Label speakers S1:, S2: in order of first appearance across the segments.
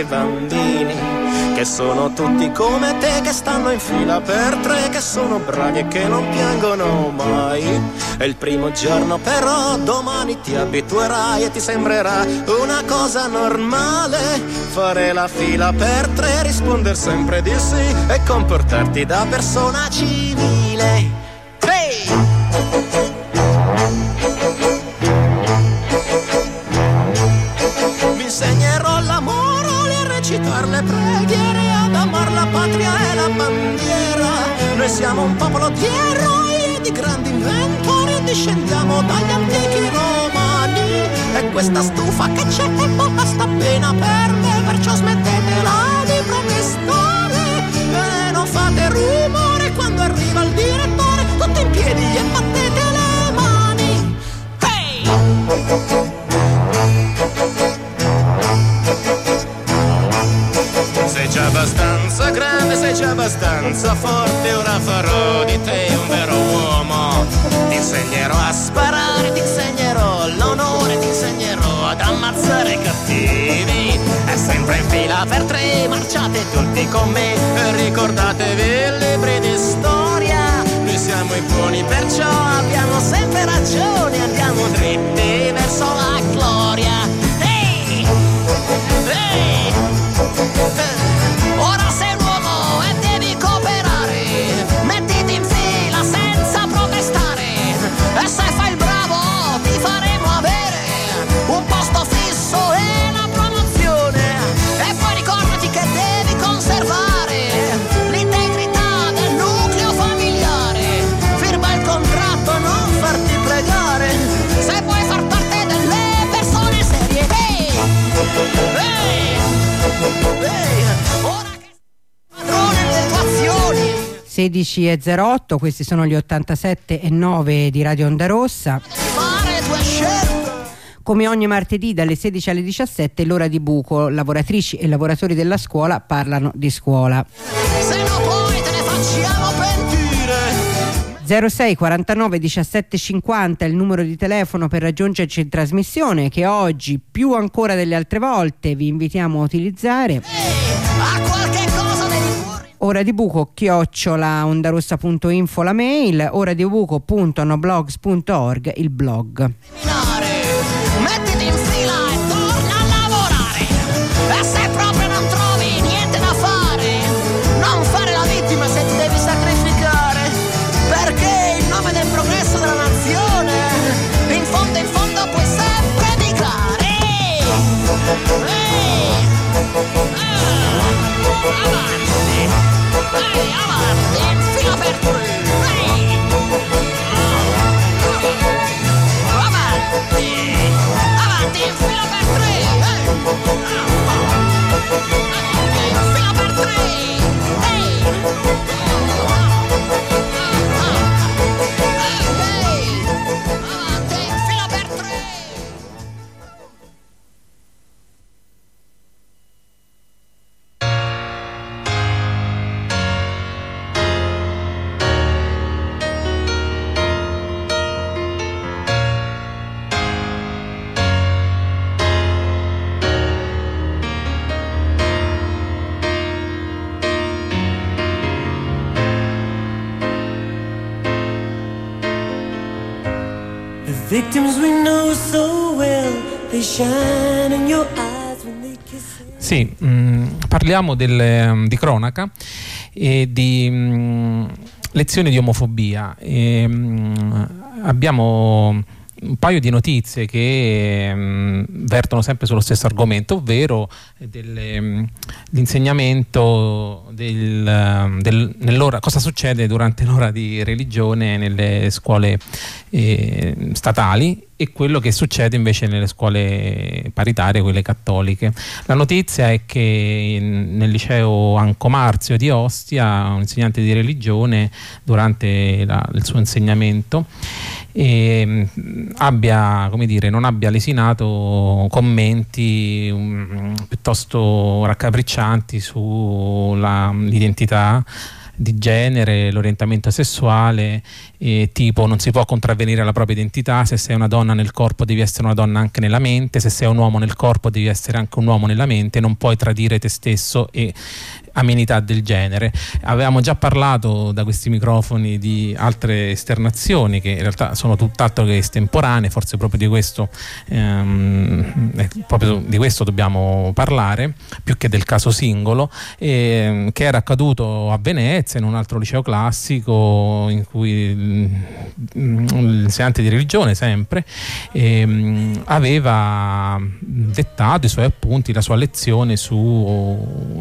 S1: altri bambini che sono tutti come te che stanno in fila per tre che sono bravi e che non piangono mai. È il primo giorno però domani ti abituerai e ti sembrerà una cosa normale fare la fila per tre rispondere sempre di sì e comportarti da persona civile siamo un popolo di eroi e di grandi inventori, discendiamo dagli antichi romani. E questa stufa che c'è basta appena per perciò smettetela di protestare e non fate rumore quando arriva il direttore, tutti in piedi e battete le mani. Hey! Sei già abbastanza forte, ora farò di te un vero uomo. Ti insegnerò a sparare, ti insegnerò l'onore, ti insegnerò ad ammazzare i cattivi. È sempre in fila per tre, marciate tutti con me, ricordatevi
S2: 16.08, questi sono gli 87 e 9 di Radio Onda Rossa. Come ogni martedì dalle 16 alle 17 l'ora di buco, lavoratrici e lavoratori della scuola parlano di scuola. Se no poi te ne facciamo. 06 49 17 50 è il numero di telefono per raggiungerci in trasmissione che oggi più ancora delle altre volte vi invitiamo a utilizzare. Ora di buco chiocciola ondarossa.info la mail ora di buco.noblogs.org il blog
S3: parliamo del, di cronaca e di mh, lezioni di omofobia. E, mh, abbiamo un paio di notizie che mh, vertono sempre sullo stesso argomento, ovvero l'insegnamento del, del, nell'ora, cosa succede durante l'ora di religione nelle scuole eh, statali e quello che succede invece nelle scuole paritarie, quelle cattoliche. La notizia è che in, nel liceo Anco Marzio di Ostia, un insegnante di religione, durante la, il suo insegnamento, e, abbia, dire, non abbia lesinato commenti um, piuttosto raccapriccianti sull'identità di genere, l'orientamento sessuale, eh, tipo non si può contravvenire alla propria identità, se sei una donna nel corpo devi essere una donna anche nella mente, se sei un uomo nel corpo devi essere anche un uomo nella mente, non puoi tradire te stesso e amenità del genere. Avevamo già parlato da questi microfoni di altre esternazioni che in realtà sono tutt'altro che estemporanee, forse proprio di questo, ehm, eh, proprio di questo dobbiamo parlare, più che del caso singolo, eh, che era accaduto a Venezia in un altro liceo classico in cui l'insegnante di religione sempre ehm, aveva dettato i suoi appunti, la sua lezione su,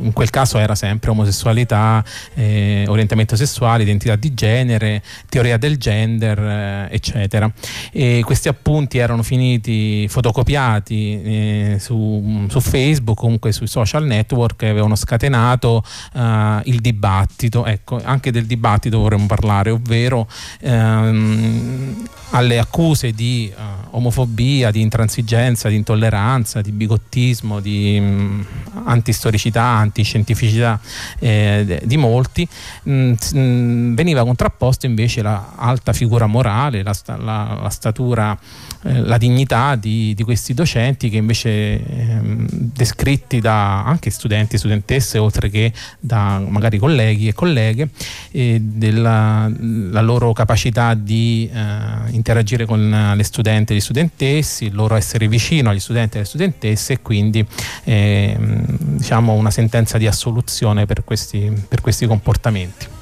S3: in quel caso era sempre omosessualità, eh, orientamento sessuale, identità di genere, teoria del gender, eh, eccetera. E questi appunti erano finiti fotocopiati eh, su, su, Facebook, comunque sui social network, avevano scatenato eh, il dibattito. Ecco, anche del dibattito vorremmo parlare, ovvero ehm, alle accuse di uh, omofobia, di intransigenza, di intolleranza, di bigottismo, di um, antistoricità, antiscientificità eh, di molti, mh, mm, mh, mm, veniva contrapposto invece la alta figura morale, la, la, la statura, eh, la dignità di, di, questi docenti che invece eh, descritti da anche studenti e studentesse, oltre che da magari colleghi e colleghe, della loro capacità di eh, interagire con le studenti e gli studentessi, il loro essere vicino agli studenti e alle studentesse e quindi eh, diciamo una sentenza di assoluzione per questi, per questi comportamenti.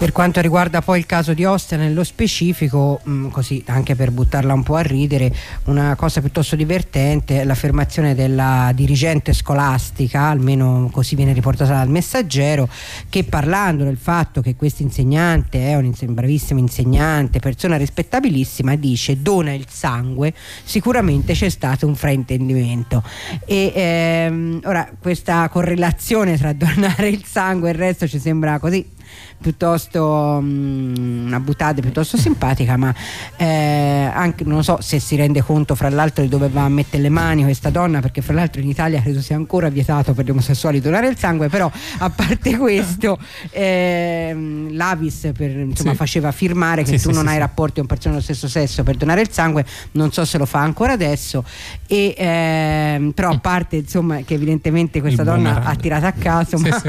S2: Per quanto riguarda poi il caso di Ostia nello specifico, mh, mm, così anche per buttarla un po' a ridere, una cosa piuttosto divertente è l'affermazione della dirigente scolastica, almeno così viene riportata dal messaggero, che parlando del fatto che questo insegnante è un bravissimo insegnante, persona rispettabilissima, dice dona il sangue, sicuramente c'è stato un fraintendimento. E ehm, ora questa correlazione tra donare il sangue e il resto ci sembra così piuttosto um, una buttata piuttosto simpatica ma eh, anche non so se si rende conto fra l'altro di dove va a mettere le mani questa donna perché fra l'altro in Italia credo sia ancora vietato per gli omosessuali donare il sangue però a parte questo eh, l'Avis per, insomma, sì. faceva firmare che sì, tu sì, non hai rapporti con persone dello stesso sesso per donare il sangue non so se lo fa ancora adesso. E, eh, però a parte insomma che evidentemente questa il donna ha tirato a caso ma...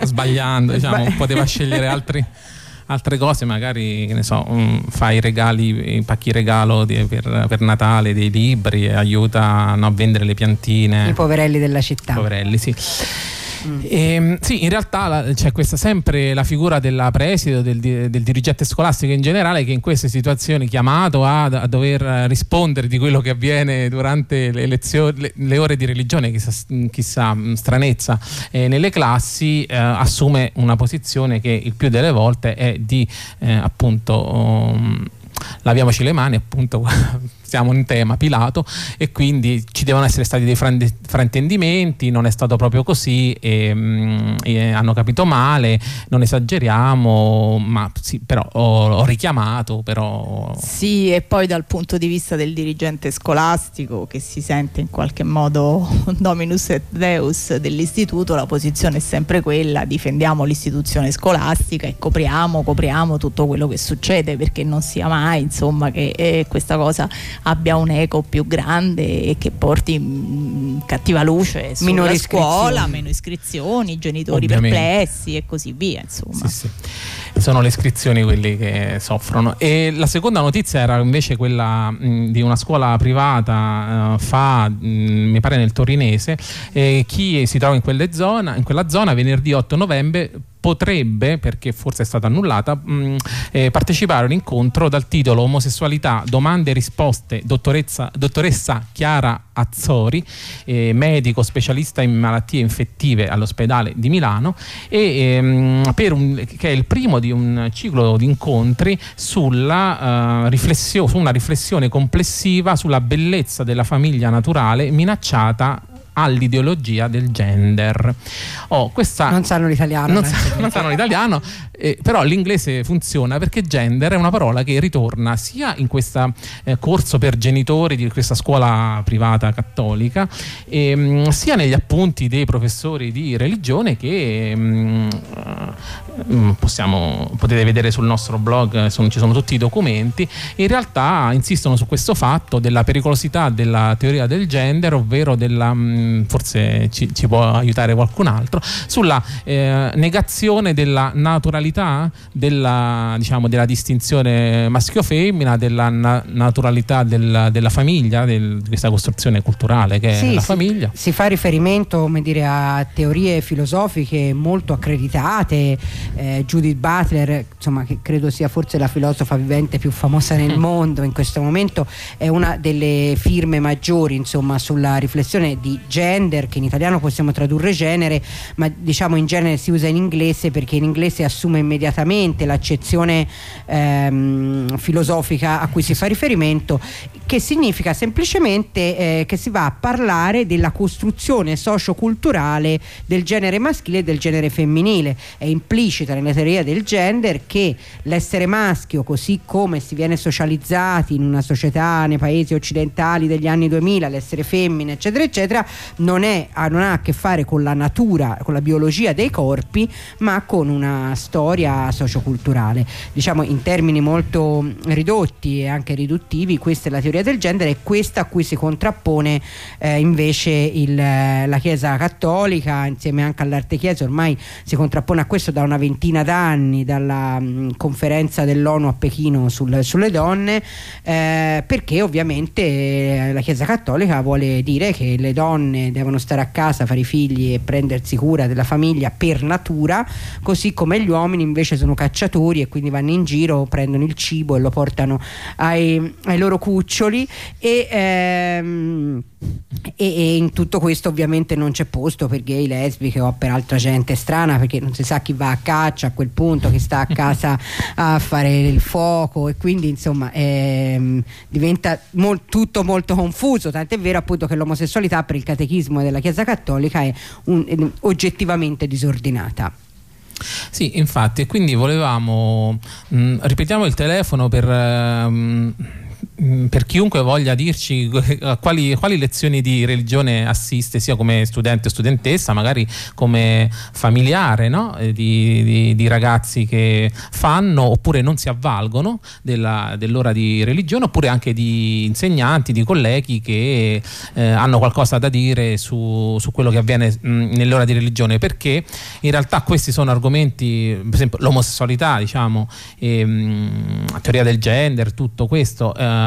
S3: sbagliando diciamo poteva scegliere scegliere altri, altre cose, magari che ne so, um, fai regali, pacchi regalo di, per, per, Natale dei libri, aiuta no, a vendere le piantine.
S2: I poverelli della città.
S3: I poverelli, sì. Mm. E, ehm, sì, in realtà la, c'è questa sempre la figura della preside, del, del, dirigente scolastico in generale, che in queste situazioni chiamato a, a, dover rispondere di quello che avviene durante le, lezioni, le, le ore di religione, chissà, chissà mm, stranezza, eh, nelle classi, eh, assume una posizione che il più delle volte è di eh, appunto. Um, laviamoci le mani appunto siamo in tema Pilato e quindi ci devono essere stati dei fraintendimenti, non è stato proprio così e, mm, e hanno capito male, non esageriamo, ma sì, però ho, ho, richiamato però...
S4: Sì, e poi dal punto di vista del dirigente scolastico che si sente in qualche modo dominus et deus dell'istituto, la posizione è sempre quella, difendiamo l'istituzione scolastica e copriamo, copriamo tutto quello che succede perché non sia mai insomma che eh, questa cosa abbia un eco più grande e che porti mh, cattiva luce sulla scuola, meno iscrizioni, genitori Ovviamente. perplessi e così via. Insomma. Sì, sì.
S3: Sono le iscrizioni quelli che soffrono. E la seconda notizia era invece quella mh, di una scuola privata uh, fa, mh, mi pare nel torinese, e chi si trova in, zona, in quella zona venerdì 8 novembre potrebbe, perché forse è stata annullata, mh, eh, partecipare a un incontro dal titolo Omosessualità, domande e risposte, dottoressa Chiara Azzori, eh, medico specialista in malattie infettive all'ospedale di Milano, e, ehm, un, che è il primo di un ciclo di incontri sulla, uh, riflessio, su una riflessione complessiva sulla bellezza della famiglia naturale minacciata all'ideologia del gender.
S2: Oh, questa, non sanno l'italiano.
S3: Non, sa, non sanno l'italiano, eh, però l'inglese funziona perché gender è una parola che ritorna sia in questo eh, corso per genitori di questa scuola privata cattolica, ehm, sia negli appunti dei professori di religione che ehm, possiamo, potete vedere sul nostro blog, sono, ci sono tutti i documenti. In realtà insistono su questo fatto della pericolosità della teoria del gender, ovvero della, mm, forse ci, ci può aiutare qualcun altro, sulla eh, negazione della naturalità della, diciamo, della distinzione maschio-femmina, della na- naturalità del, della famiglia, del, di questa costruzione culturale che sì, è la
S2: si,
S3: famiglia.
S2: Si fa riferimento dire, a teorie filosofiche molto accreditate, eh, Judith Butler, insomma, che credo sia forse la filosofa vivente più famosa nel mondo in questo momento, è una delle firme maggiori insomma, sulla riflessione di gender, che in italiano possiamo tradurre genere, ma diciamo in genere si usa in inglese perché in inglese assume immediatamente l'accezione ehm, filosofica a cui si fa riferimento, che significa semplicemente eh, che si va a parlare della costruzione socioculturale del genere maschile e del genere femminile. È implicita nella teoria del gender che l'essere maschio, così come si viene socializzati in una società nei paesi occidentali degli anni 2000, l'essere femmina, eccetera, eccetera, non, è, non ha a che fare con la natura, con la biologia dei corpi, ma con una storia socioculturale. Diciamo in termini molto ridotti e anche riduttivi, questa è la teoria del genere e questa a cui si contrappone eh, invece il, la Chiesa Cattolica, insieme anche all'arte chiesa, ormai si contrappone a questo da una ventina d'anni, dalla mh, conferenza dell'ONU a Pechino sul, sulle donne, eh, perché ovviamente eh, la Chiesa Cattolica vuole dire che le donne devono stare a casa, fare i figli e prendersi cura della famiglia per natura, così come gli uomini invece sono cacciatori e quindi vanno in giro, prendono il cibo e lo portano ai, ai loro cuccioli e, ehm, e, e, in tutto questo ovviamente non c'è posto per gay, lesbiche o per altra gente strana perché non si sa chi va a caccia a quel punto, chi sta a casa a fare il fuoco e quindi insomma ehm, diventa mol, tutto molto confuso, tant'è vero appunto che l'omosessualità per il catechismo della Chiesa Cattolica è un, è oggettivamente disordinata.
S3: Sì, infatti, e quindi volevamo, mh, mm, ripetiamo il telefono per... Uh, Mm, per chiunque voglia dirci quali, quali, lezioni di religione assiste sia come studente o studentessa, magari come familiare no? Eh, di, di, di, ragazzi che fanno oppure non si avvalgono della, dell'ora di religione, oppure anche di insegnanti, di colleghi che eh, hanno qualcosa da dire su, su quello che avviene mh, mm, nell'ora di religione, perché in realtà questi sono argomenti, per esempio l'omosessualità, diciamo, e, mh, mm, teoria del gender, tutto questo. Eh,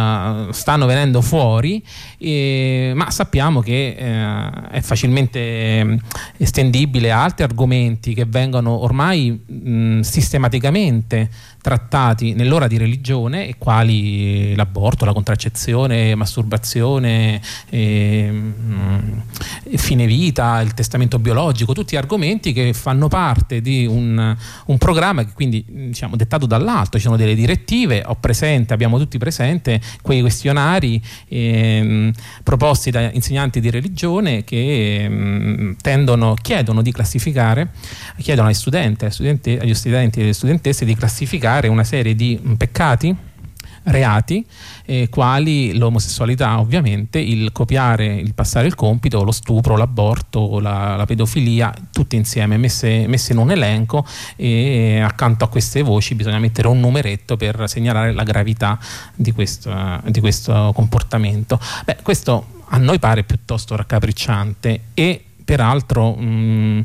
S3: stanno venendo fuori, eh, ma sappiamo che eh, è facilmente eh, estendibile a altri argomenti che vengono ormai mh, sistematicamente trattati nell'ora di religione e quali l'aborto, la contraccezione, masturbazione, eh, fine vita, il testamento biologico, tutti argomenti che fanno parte di un, un programma che quindi diciamo dettato dall'alto, ci sono delle direttive, ho presente, abbiamo tutti presente quei questionari eh, proposti da insegnanti di religione che eh, tendono, chiedono di classificare, chiedono agli studenti, agli studenti, e alle studentesse di classificare una serie di peccati reati eh, quali l'omosessualità ovviamente, il copiare, il passare il compito, lo stupro, l'aborto, la, la pedofilia, tutte insieme messe, messe, in un elenco e accanto a queste voci bisogna mettere un numeretto per segnalare la gravità di questo, di questo comportamento. Beh, questo a noi pare piuttosto raccapricciante e peraltro mh, mm,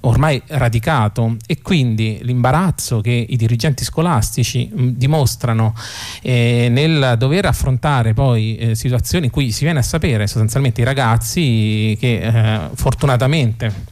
S3: ormai radicato e quindi l'imbarazzo che i dirigenti scolastici mh, mm, dimostrano eh, nel dover affrontare poi eh, situazioni in cui si viene a sapere sostanzialmente i ragazzi che eh, fortunatamente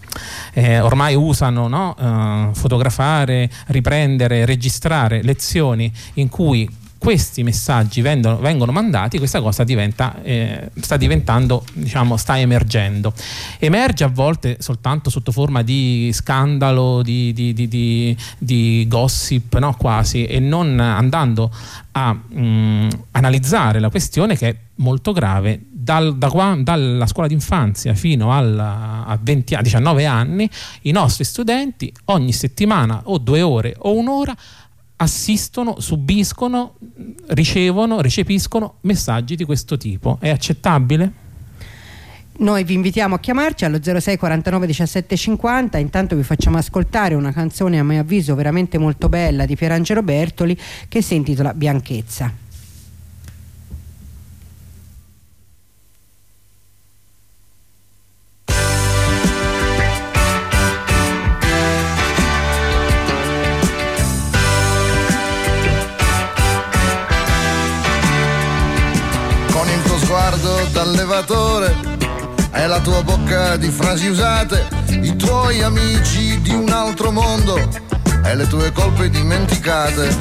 S3: eh, ormai usano no? uh, fotografare, riprendere, registrare lezioni in cui questi messaggi vengono, vengono mandati, questa cosa diventa, eh, sta diventando, diciamo, sta emergendo. Emerge a volte soltanto sotto forma di scandalo, di, di, di, di gossip, no? quasi, e non andando a mh, mm, analizzare la questione che è molto grave dal, da qua, dalla scuola d'infanzia fino alla, a, 20, a 19 anni i nostri studenti ogni settimana o due ore o un'ora assistono, subiscono, ricevono, recepiscono messaggi di questo tipo. È accettabile?
S2: Noi vi invitiamo a chiamarci allo 06 49 17 50, intanto vi facciamo ascoltare una canzone a mio avviso veramente molto bella di Pierangelo Bertoli che si intitola Bianchezza.
S5: D'allevatore è la tua bocca di frasi usate, i tuoi amici di un altro mondo e le tue colpe dimenticate.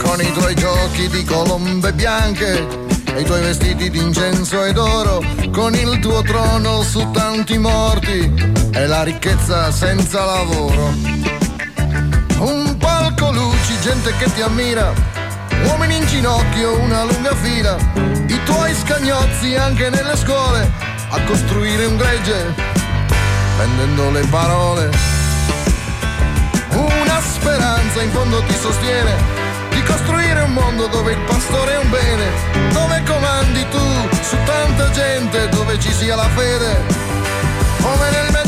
S5: Con i tuoi giochi di colombe bianche e i tuoi vestiti d'incenso ed oro, con il tuo trono su tanti morti e la ricchezza senza lavoro. Un palco luci, gente che ti ammira uomini in ginocchio, una lunga fila, i tuoi scagnozzi anche nelle scuole, a costruire un gregge, vendendo le parole. Una speranza in fondo ti sostiene, di costruire un mondo dove il pastore è un bene, dove comandi tu su tanta gente, dove ci sia la fede, come nel Medio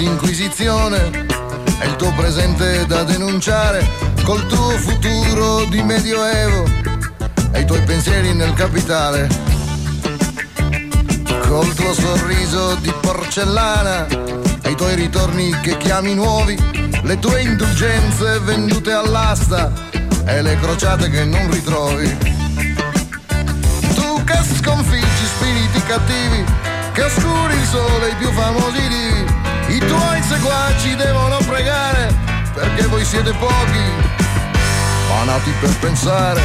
S5: d'inquisizione. E il tuo presente da denunciare col tuo futuro di medioevo. E i tuoi pensieri nel capitale. Col tuo sorriso di porcellana. E i tuoi ritorni che chiami nuovi, le tue indulgenze vendute all'asta. E le crociate che non ritrovi. Tu che sconfiggi spiriti cattivi, che oscuri il sole i più famosi divi i tuoi seguaci devono pregare perché voi siete pochi, ma nati per pensare.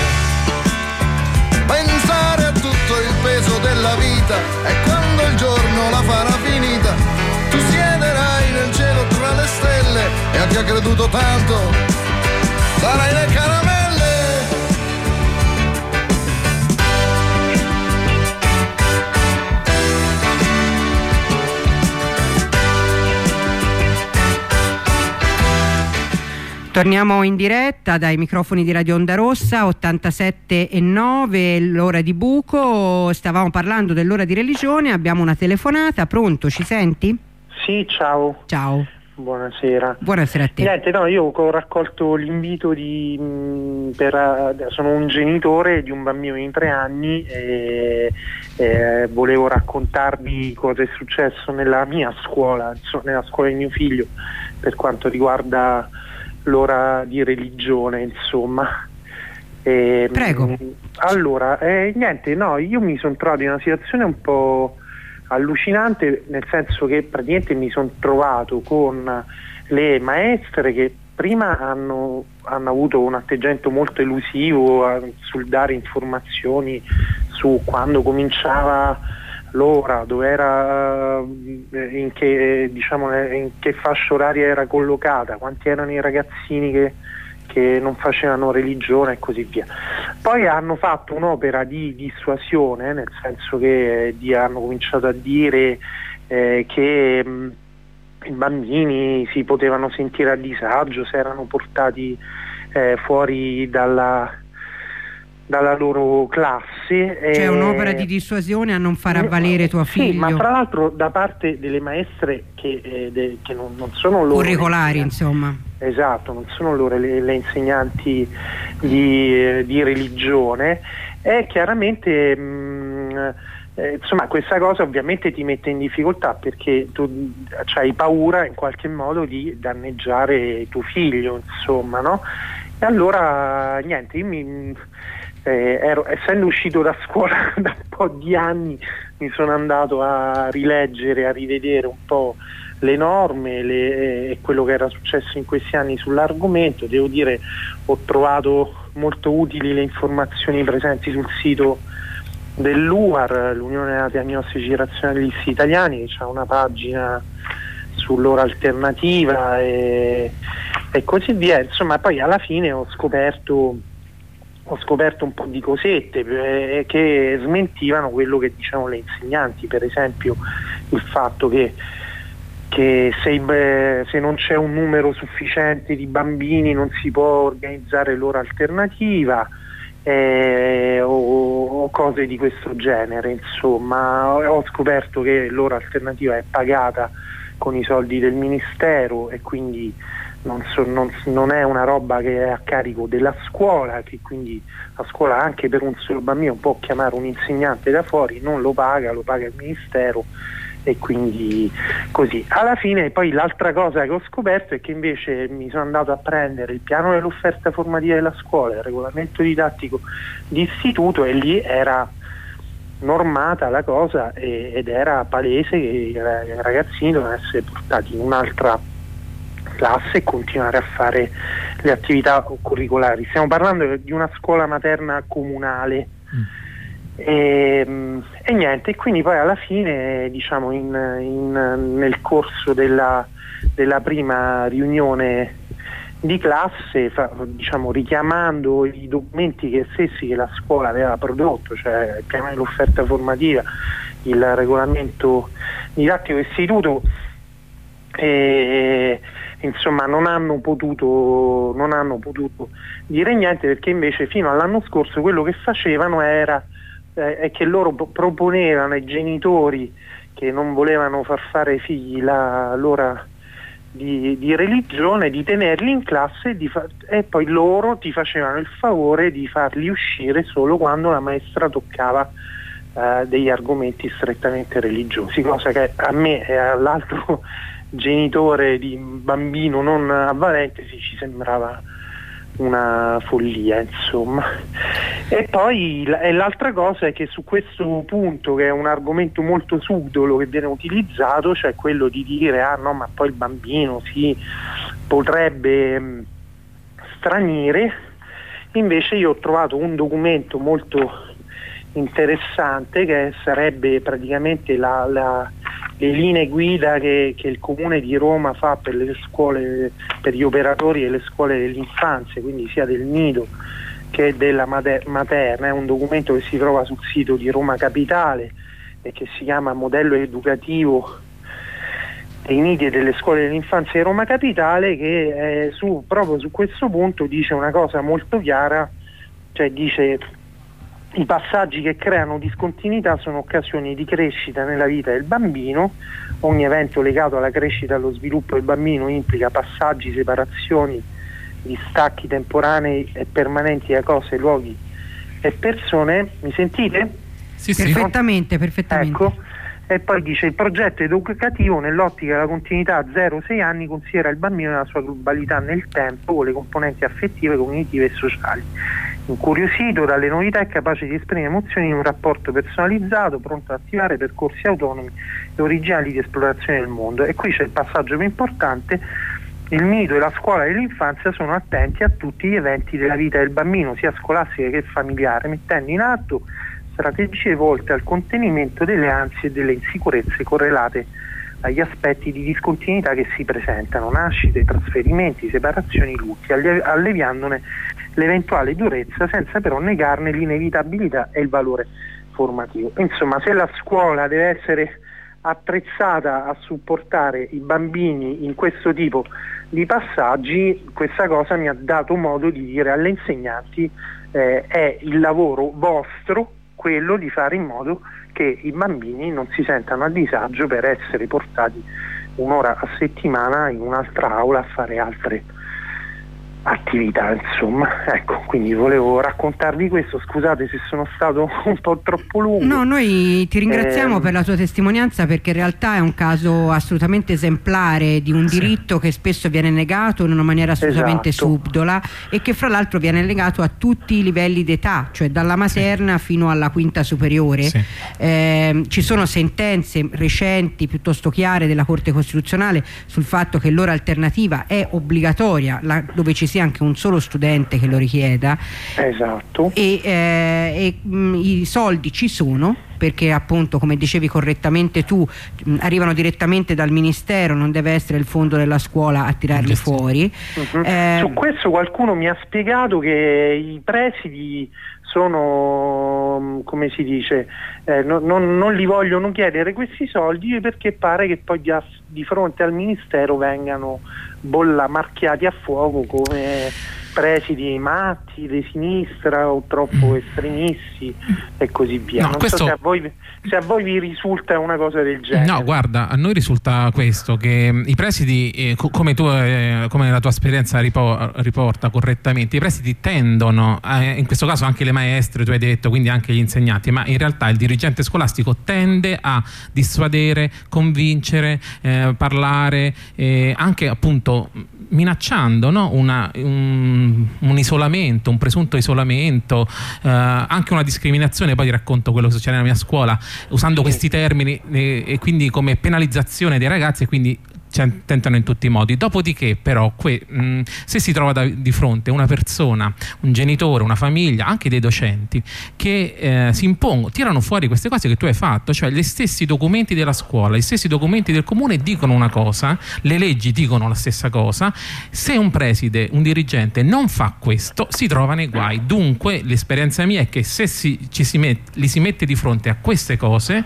S5: Pensare a tutto il peso della vita e quando il giorno la farà finita, tu siederai nel cielo tra le stelle e a chi ha creduto tanto sarai le caramelle.
S2: Torniamo in diretta dai microfoni di Radio Onda Rossa 87 e 9, l'ora di buco, stavamo parlando dell'ora di religione, abbiamo una telefonata, pronto, ci senti?
S6: Sì, ciao.
S2: Ciao.
S6: Buonasera.
S2: Buonasera a te.
S6: Niente, no, io ho raccolto l'invito di... Mh, per, eh, sono un genitore di un bambino di tre anni e, e volevo raccontarvi cosa è successo nella mia scuola, nella scuola di mio figlio, per quanto riguarda l'ora di religione, insomma.
S2: E, ehm, Prego.
S6: Allora, eh, niente, no, io mi sono trovato in una situazione un po' allucinante, nel senso che praticamente mi sono trovato con le maestre che prima hanno, hanno avuto un atteggiamento molto elusivo eh, sul dare informazioni su quando cominciava l'ora, dove era, eh, in che, diciamo, eh, in che fascia oraria era collocata, quanti erano i ragazzini che, che non facevano religione e così via. Poi hanno fatto un'opera di dissuasione, nel senso che eh, di, hanno cominciato a dire eh, che mh, mm, i bambini si potevano sentire a disagio se erano portati eh, fuori dalla, dalla loro classe.
S2: C'è un'opera di dissuasione a non far avvalere tuo figlio?
S6: Sì, ma tra l'altro da parte delle maestre che, eh, de, che non, non, sono loro...
S2: Curricolari, insomma.
S6: Esatto, non sono loro le, le insegnanti di, eh, di, religione e chiaramente... Mh, mm, eh, insomma questa cosa ovviamente ti mette in difficoltà perché tu hai paura in qualche modo di danneggiare tuo figlio insomma no? e allora niente io mi, eh, ero, essendo uscito da scuola da un po' di anni mi sono andato a rileggere, a rivedere un po' le norme le, eh, e quello che era successo in questi anni sull'argomento. Devo dire ho trovato molto utili le informazioni presenti sul sito dell'UAR, l'Unione della Diagnostici Razionalisti Italiani, che ha una pagina sull'ora alternativa e, e, così via. Insomma, poi alla fine ho scoperto, ho scoperto un po' di cosette eh, che smentivano quello che dicevano le insegnanti, per esempio il fatto che che se, beh, se, non c'è un numero sufficiente di bambini non si può organizzare l'ora alternativa eh, o, o, cose di questo genere. Insomma, ho scoperto che l'ora alternativa è pagata con i soldi del Ministero e quindi non, so, non, non, è una roba che è a carico della scuola, che quindi la scuola anche per un solo bambino può chiamare un insegnante da fuori, non lo paga, lo paga il Ministero e quindi così. Alla fine poi l'altra cosa che ho scoperto è che invece mi sono andato a prendere il piano dell'offerta formativa della scuola, il regolamento didattico di istituto e lì era normata la cosa ed era palese che i ragazzini dovevano essere portati in un'altra classe e continuare a fare le attività curricolari. Stiamo parlando di una scuola materna comunale. Mm e, e, niente, quindi poi alla fine, diciamo, in, in, nel corso della, della, prima riunione di classe, fa, diciamo, richiamando i documenti che stessi che la scuola aveva prodotto, cioè il piano dell'offerta formativa, il regolamento didattico istituto, e, insomma non hanno, potuto, non hanno potuto dire niente perché invece fino all'anno scorso quello che facevano era eh, è che loro proponevano ai genitori che non volevano far fare figli la, l'ora di, di, religione di tenerli in classe e, fa- e, poi loro ti facevano il favore di farli uscire solo quando la maestra toccava eh, degli argomenti strettamente religiosi, cosa che a me e all'altro genitore di bambino non avvalente sì, ci sembrava una follia insomma. E poi l'altra cosa è che su questo punto che è un argomento molto subdolo che viene utilizzato cioè quello di dire ah no ma poi il bambino si potrebbe mh, stranire invece io ho trovato un documento molto interessante che sarebbe praticamente la, la le linee guida che, che, il Comune di Roma fa per le scuole, per gli operatori e le scuole dell'infanzia, quindi sia del nido che della materna, è un documento che si trova sul sito di Roma Capitale e che si chiama Modello educativo dei nidi e delle scuole dell'infanzia di Roma Capitale che eh, su, proprio su questo punto dice una cosa molto chiara, cioè dice i passaggi che creano discontinuità sono occasioni di crescita nella vita del bambino, ogni evento legato alla crescita e allo sviluppo del bambino implica passaggi, separazioni, distacchi temporanei e permanenti da cose, luoghi e persone. Mi sentite?
S2: Sì, sì. Perfettamente, perfettamente.
S6: Ecco. E poi dice il progetto educativo nell'ottica della continuità 0-6 anni considera il bambino nella sua globalità nel tempo con le componenti affettive, cognitive e sociali incuriosito dalle novità e capace di esprimere emozioni in un rapporto personalizzato, pronto ad attivare percorsi autonomi e originali di esplorazione del mondo. E qui c'è il passaggio più importante, il mito e la scuola dell'infanzia sono attenti a tutti gli eventi della vita del bambino, sia scolastica che familiare, mettendo in atto strategie volte al contenimento delle ansie e delle insicurezze correlate agli aspetti di discontinuità che si presentano, nascite, trasferimenti, separazioni, lutti, alleviandone l'eventuale durezza senza però negarne l'inevitabilità e il valore formativo. Insomma, se la scuola deve essere attrezzata a supportare i bambini in questo tipo di passaggi, questa cosa mi ha dato modo di dire alle insegnanti eh, è il lavoro vostro quello di fare in modo che i bambini non si sentano a disagio per essere portati un'ora a settimana in un'altra aula a fare altre attività insomma ecco quindi volevo raccontarvi questo scusate se sono stato un po' troppo lungo
S2: no noi ti ringraziamo eh, per la tua testimonianza perché in realtà è un caso assolutamente esemplare di un sì. diritto che spesso viene negato in una maniera assolutamente esatto. subdola e che fra l'altro viene negato a tutti i livelli d'età cioè dalla materna sì. fino alla quinta superiore sì. eh, ci sono sentenze recenti piuttosto chiare della Corte Costituzionale sul fatto che l'ora alternativa è obbligatoria la, dove ci sia anche un solo studente che lo richieda.
S6: Esatto.
S2: E, eh, e mh, i soldi ci sono perché appunto come dicevi correttamente tu mh, arrivano direttamente dal ministero non deve essere il fondo della scuola a tirarli fuori
S6: Mhm.
S2: Eh,
S6: Su questo qualcuno mi ha spiegato che i presidi sono, mm, come si dice, eh, no- non, non li vogliono chiedere questi soldi perché pare che poi di fronte al ministero vengano bolla marchiati a fuoco come presidi matti, di sinistra o troppo estremisti e così via.
S3: No,
S6: non
S3: questo-
S6: so se a, voi, se a voi vi risulta una cosa del genere.
S3: No, guarda, a noi risulta questo, che mh, i presidi, eh, co- come, tu, eh, come la tua esperienza ripo- riporta correttamente, i presidi tendono, eh, in questo caso anche le maestre, tu hai detto, quindi anche gli insegnanti, ma in realtà il dirigente scolastico tende a dissuadere, convincere, eh, parlare, eh, anche appunto mh, minacciando no? Una- un, un isolamento, un presunto isolamento, eh, anche una discriminazione, poi ti racconto quello che succede nella mia scuola, usando questi termini eh, e quindi come penalizzazione dei ragazzi e quindi tentano in tutti i modi. Dopodiché, però, que- mh, se si trova da- di fronte una persona, un genitore, una famiglia, anche dei docenti, che eh, si impongono, tirano fuori queste cose che tu hai fatto, cioè gli stessi documenti della scuola, gli stessi documenti del comune dicono una cosa, le leggi dicono la stessa cosa. Se un preside, un dirigente non fa questo, si trova nei guai. Dunque, l'esperienza mia è che se si- ci si met- li si mette di fronte a queste cose,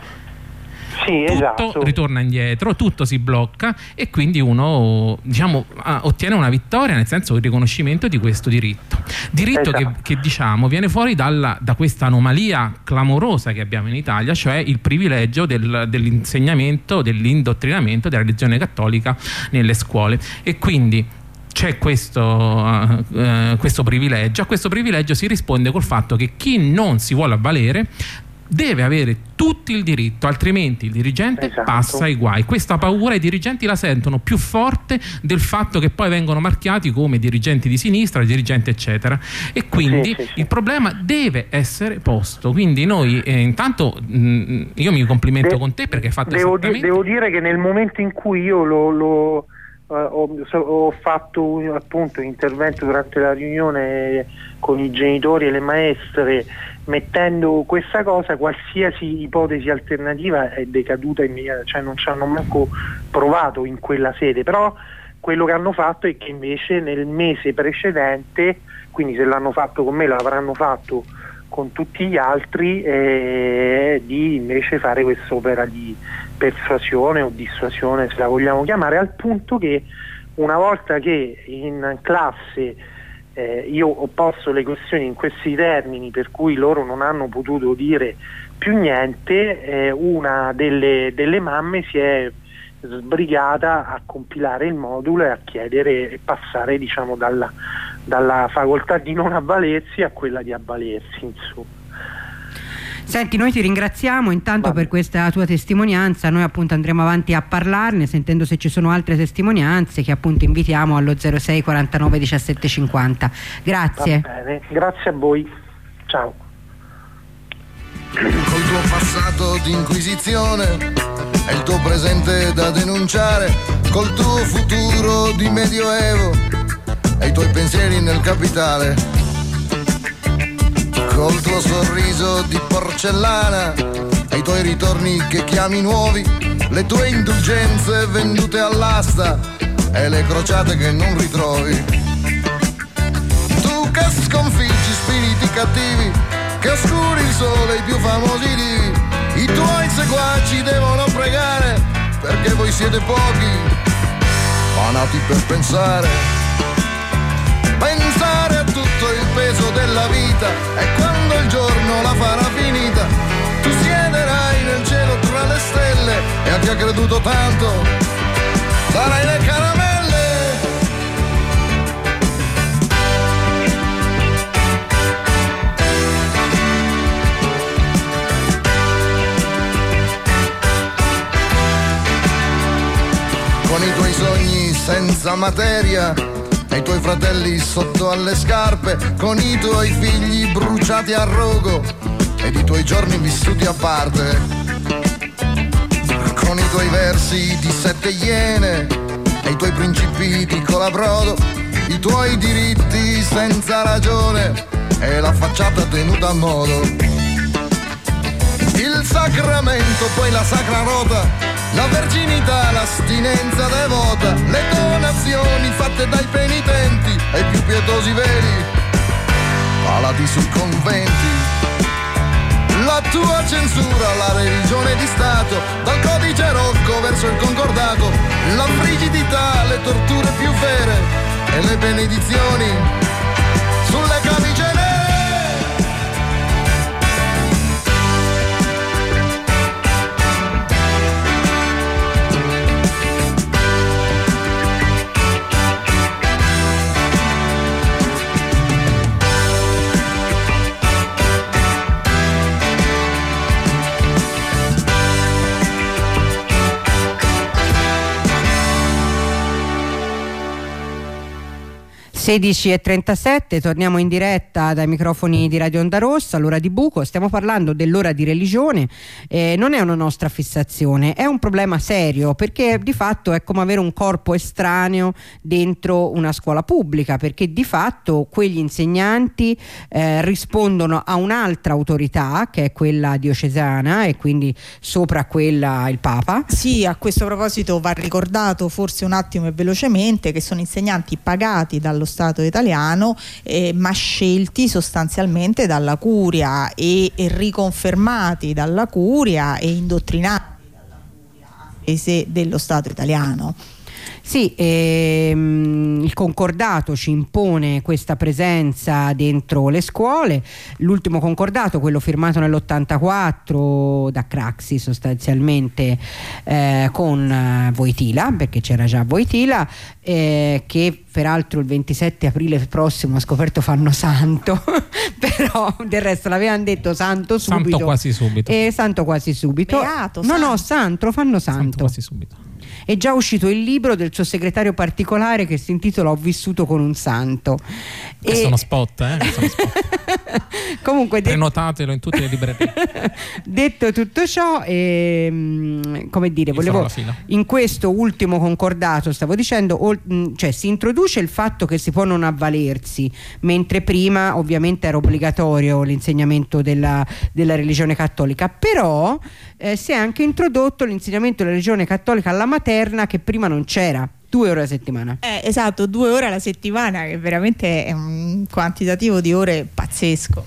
S6: Sì,
S3: tutto
S6: esatto.
S3: ritorna indietro, tutto si blocca e quindi uno diciamo, ah, ottiene una vittoria, nel senso il riconoscimento di questo diritto. Diritto che,
S6: Esatto.
S3: che, diciamo viene fuori dalla- da questa anomalia clamorosa che abbiamo in Italia, cioè il privilegio del- dell'insegnamento, dell'indottrinamento della religione cattolica nelle scuole. E quindi c'è questo, eh, questo privilegio, a questo privilegio si risponde col fatto che chi non si vuole avvalere deve avere tutto il diritto, altrimenti il dirigente
S6: Esatto.
S3: passa ai guai. Questa paura i dirigenti la sentono più forte del fatto che poi vengono marchiati come dirigenti di sinistra, dirigenti eccetera. E quindi
S6: Sì, sì, sì.
S3: il problema deve essere posto. Quindi noi eh, intanto mh, io mi complimento
S6: De-
S3: con te perché hai fatto
S6: devo, di-
S3: esattamente
S6: devo dire che nel momento in cui io lo, lo, eh, ho, so- ho fatto un, appunto un intervento durante la riunione con i genitori e le maestre mettendo questa cosa qualsiasi ipotesi alternativa è decaduta immediatamente cioè non ci hanno manco provato in quella sede. Però quello che hanno fatto è che invece nel mese precedente quindi se l'hanno fatto con me l'avranno fatto con tutti gli altri eh, di invece fare quest'opera di persuasione o dissuasione se la vogliamo chiamare al punto che una volta che in classe eh, io ho posto le questioni in questi termini per cui loro non hanno potuto dire più niente, eh, una delle, delle mamme si è sbrigata a compilare il modulo e a chiedere e passare diciamo, dalla, dalla facoltà di non avvalersi a quella di avvalersi. Insomma.
S2: Senti, noi ti ringraziamo intanto
S6: Va
S2: per questa tua testimonianza, noi appunto andremo avanti a parlarne sentendo se ci sono altre testimonianze che appunto invitiamo allo 06 49 17 50. Grazie.
S6: Va bene, grazie a voi. Ciao.
S5: Col tuo passato di inquisizione e il tuo presente da denunciare, col tuo futuro di medioevo e i tuoi pensieri nel capitale, col tuo sorriso di porcellana e i tuoi ritorni che chiami nuovi, le tue indulgenze vendute all'asta e le crociate che non ritrovi. Tu che sconfiggi spiriti cattivi, che oscuri il sole i più famosi divi, i tuoi seguaci devono pregare, perché voi siete pochi, ma nati per pensare. Pensare a tutto il peso della vita e quando il giorno la farà finita, tu siederai nel cielo tra le stelle e a chi ha creduto tanto darai le caramelle. con i tuoi sogni senza materia e i tuoi fratelli sotto alle scarpe, con i tuoi figli bruciati a rogo ed i tuoi giorni vissuti a parte, con i tuoi versi di sette iene e i tuoi principi di colabrodo, i tuoi diritti senza ragione e la facciata tenuta a modo. Il sacramento, poi la sacra rota, la verginità, l'astinenza devota, le donazioni fatte dai penitenti ai più pietosi veri, palati sui conventi. La tua censura, la religione di Stato, dal codice rocco verso il concordato, la frigidità, le torture più vere e le benedizioni. Sulle camicie
S2: 16.37, torniamo in diretta dai microfoni di Radio Onda Rossa, l'ora di buco, stiamo parlando dell'ora di religione, eh, non è una nostra fissazione, è un problema serio perché di fatto è come avere un corpo estraneo dentro una scuola pubblica, perché di fatto quegli insegnanti eh, rispondono a un'altra autorità che è quella diocesana e quindi sopra quella il Papa.
S4: Sì, a questo proposito va ricordato forse un attimo e velocemente che sono insegnanti pagati dallo Stato Stato italiano, eh, ma scelti sostanzialmente dalla Curia e, e riconfermati dalla Curia e indottrinati dalla Curia dello Stato italiano.
S2: Sì, ehm, il concordato ci impone questa presenza dentro le scuole, l'ultimo concordato, quello firmato nell'84 da Craxi sostanzialmente eh, con Voitila, perché c'era già Voitila, eh, che peraltro il 27 aprile prossimo ha scoperto fanno santo, però del resto l'avevano detto santo subito.
S3: Santo quasi subito.
S2: Eh, santo quasi subito.
S4: Beato,
S2: no,
S4: santo.
S2: no, santo, fanno santo.
S3: Santo quasi subito.
S2: È già uscito il libro del suo segretario particolare che si intitola Ho vissuto con un santo.
S3: Questo è uno spot, eh? Uno spot.
S2: Comunque, de-
S3: Prenotatelo in tutte le librerie.
S2: detto tutto ciò, ehm, come dire,
S3: Io
S2: volevo in questo ultimo concordato, stavo dicendo, ol- mh, cioè si introduce il fatto che si può non avvalersi, mentre prima ovviamente era obbligatorio l'insegnamento della, della religione cattolica, però eh, si è anche introdotto l'insegnamento della religione cattolica alla materna che prima non c'era, due ore a settimana.
S4: Eh, esatto, due ore alla settimana, che veramente è un quantitativo di ore pazzesco.